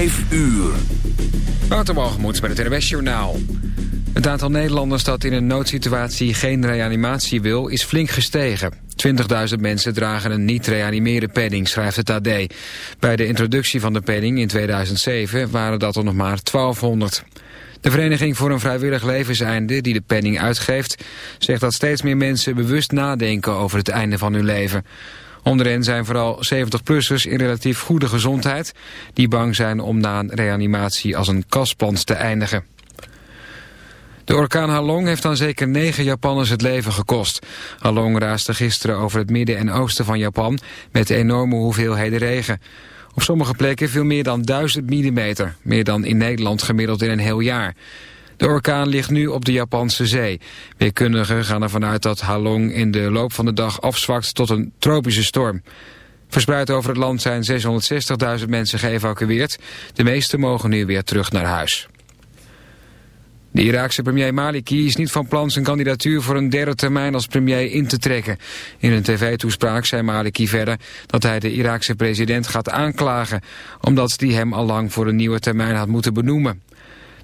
5 uur. Waterbalgemoed bij het NWS Journaal. Het aantal Nederlanders dat in een noodsituatie geen reanimatie wil... is flink gestegen. 20.000 mensen dragen een niet-reanimeren penning, schrijft het AD. Bij de introductie van de penning in 2007 waren dat er nog maar 1200. De Vereniging voor een Vrijwillig Levenseinde, die de penning uitgeeft... zegt dat steeds meer mensen bewust nadenken over het einde van hun leven... Onder hen zijn vooral 70-plussers in relatief goede gezondheid... die bang zijn om na een reanimatie als een kasplant te eindigen. De orkaan Halong heeft dan zeker negen Japanners het leven gekost. Halong raasde gisteren over het midden en oosten van Japan... met enorme hoeveelheden regen. Op sommige plekken viel meer dan 1000 millimeter. Meer dan in Nederland gemiddeld in een heel jaar. De orkaan ligt nu op de Japanse zee. Weerkundigen gaan ervan uit dat Halong in de loop van de dag afzwakt tot een tropische storm. Verspreid over het land zijn 660.000 mensen geëvacueerd. De meeste mogen nu weer terug naar huis. De Iraakse premier Maliki is niet van plan zijn kandidatuur voor een derde termijn als premier in te trekken. In een tv-toespraak zei Maliki verder dat hij de Iraakse president gaat aanklagen, omdat die hem al lang voor een nieuwe termijn had moeten benoemen.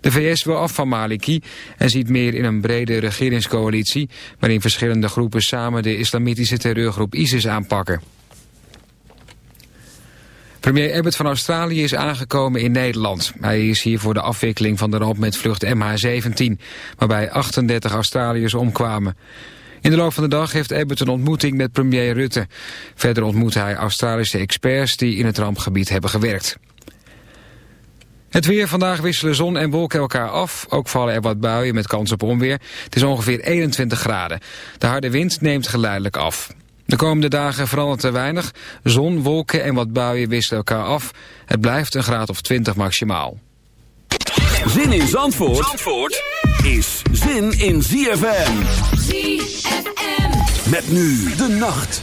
De VS wil af van Maliki en ziet meer in een brede regeringscoalitie... waarin verschillende groepen samen de islamitische terreurgroep ISIS aanpakken. Premier Abbott van Australië is aangekomen in Nederland. Hij is hier voor de afwikkeling van de ramp met vlucht MH17... waarbij 38 Australiërs omkwamen. In de loop van de dag heeft Abbott een ontmoeting met premier Rutte. Verder ontmoet hij Australische experts die in het rampgebied hebben gewerkt. Het weer vandaag wisselen zon en wolken elkaar af. Ook vallen er wat buien met kans op onweer. Het is ongeveer 21 graden. De harde wind neemt geleidelijk af. De komende dagen verandert er weinig. Zon, wolken en wat buien wisselen elkaar af. Het blijft een graad of 20 maximaal. Zin in Zandvoort, Zandvoort is zin in ZFM. ZFM. Met nu de nacht.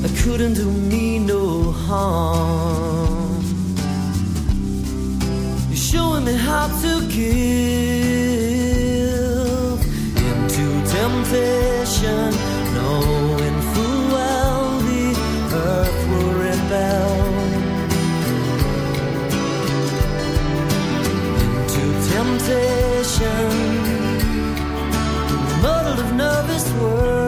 I couldn't do me no harm. You're showing me how to give into temptation, knowing full well the earth will rebel. Into temptation, muddled of nervous words.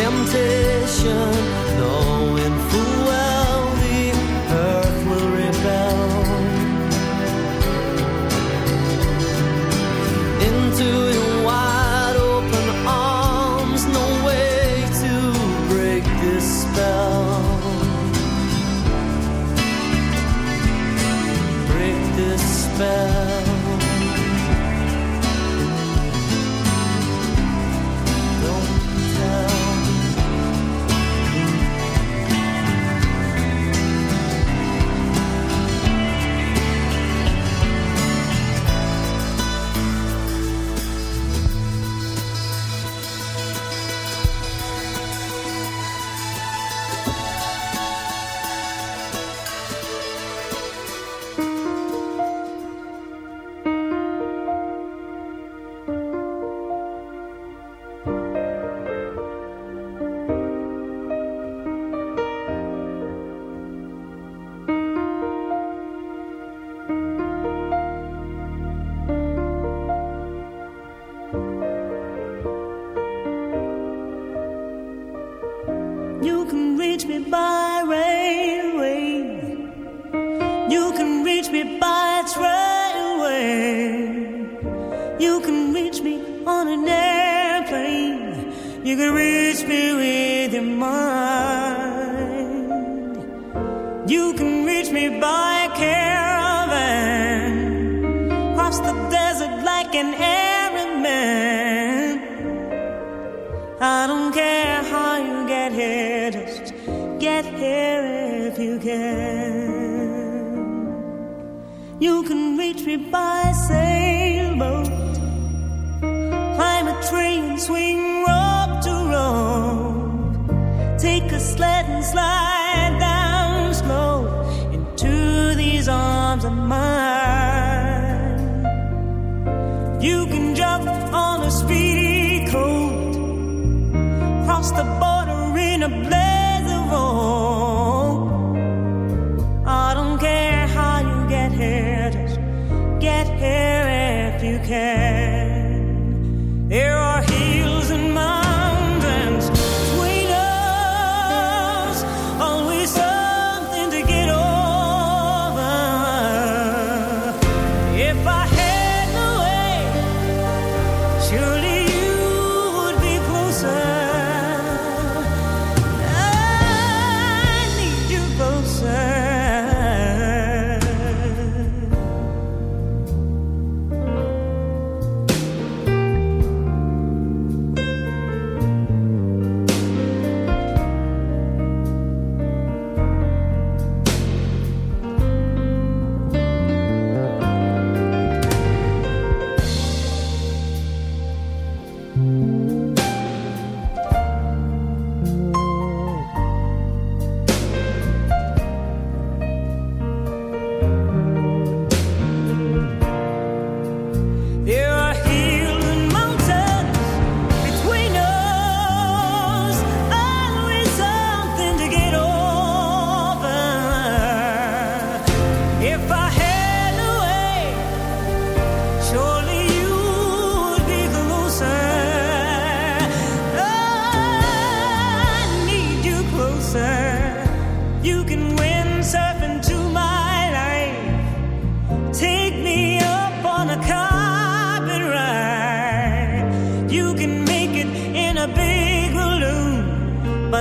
Temptation,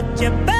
what you better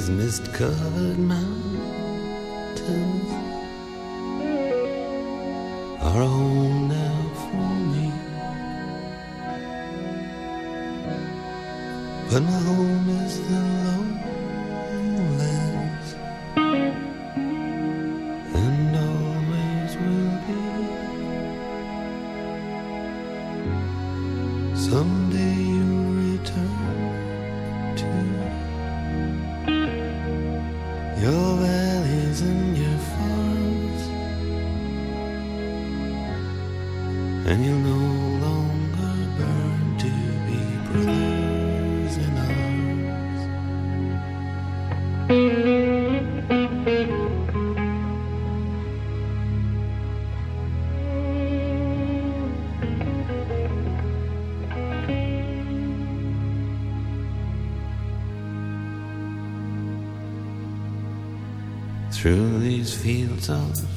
these mist covered mountains are home now for me. But my home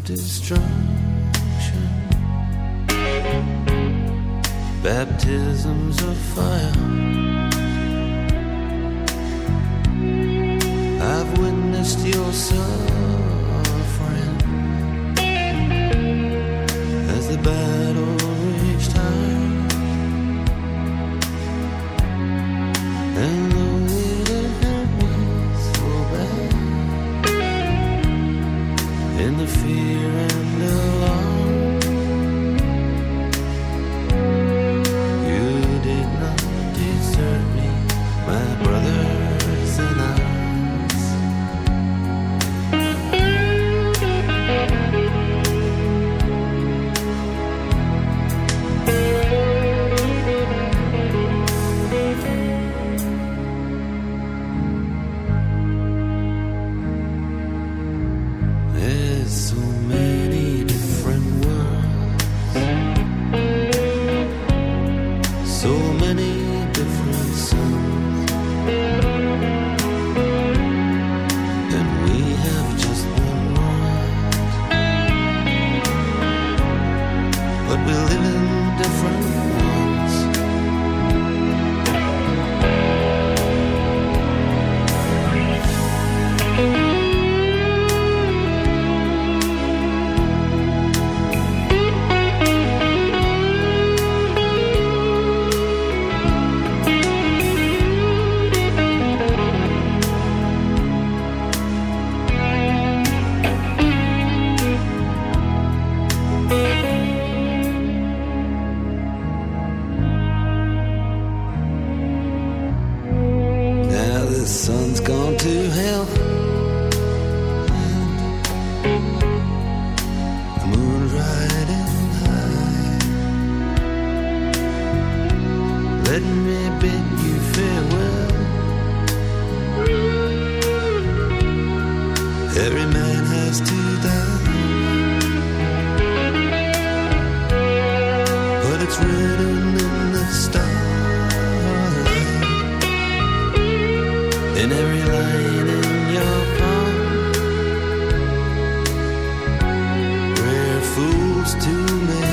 destruction. Baptisms of fire. moment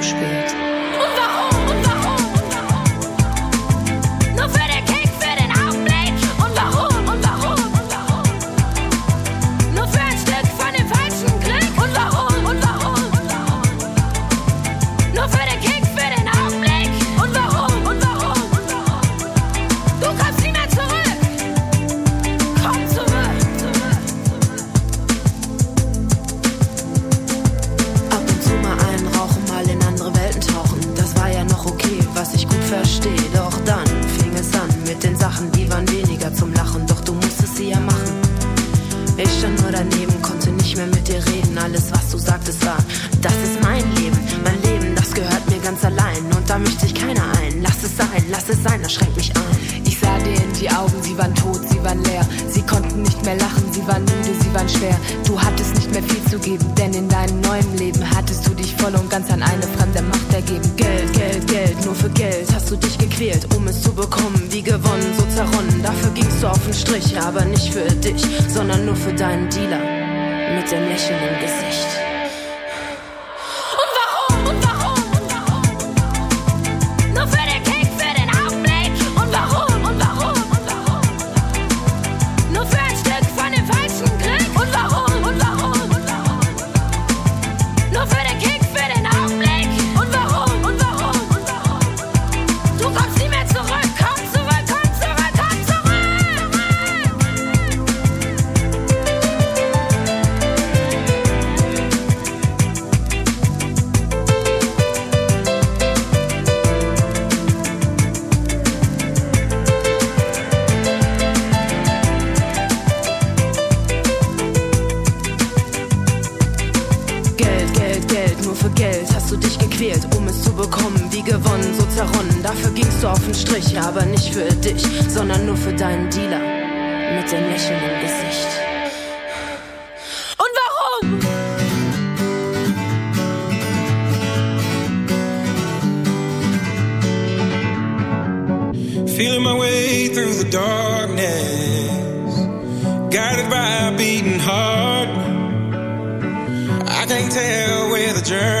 hast du dich gequält, um es zu bekommen. Wie gewonnen, so zerronnen. Dafür gingst du auf den Strich, aber nicht für dich, sondern nur für deinen Dealer. Mit dem Lächeln im Gesicht. Feeling my way through the darkness, guided by a beating heart. I can't tell where the journey.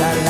la la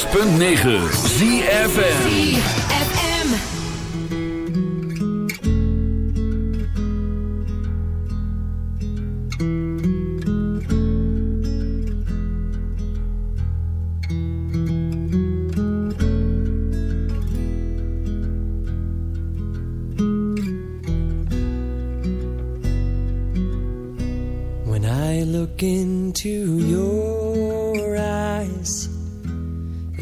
106.9 ZFN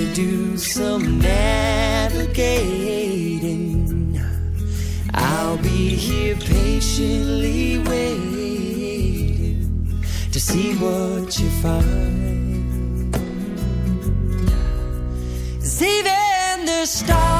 to do some navigating. I'll be here patiently waiting to see what you find. 'Cause even the stars,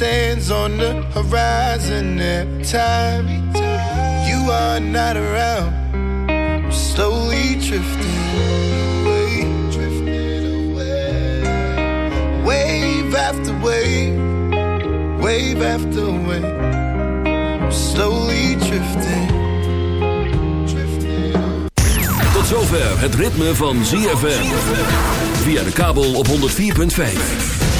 sands on the horizon every time you are not around. I'm slowly drifting away, drifting away, wave after wave, wave after wave slowly drifting. Tot zover het ritme van ZFM. Via de kabel op 104.5.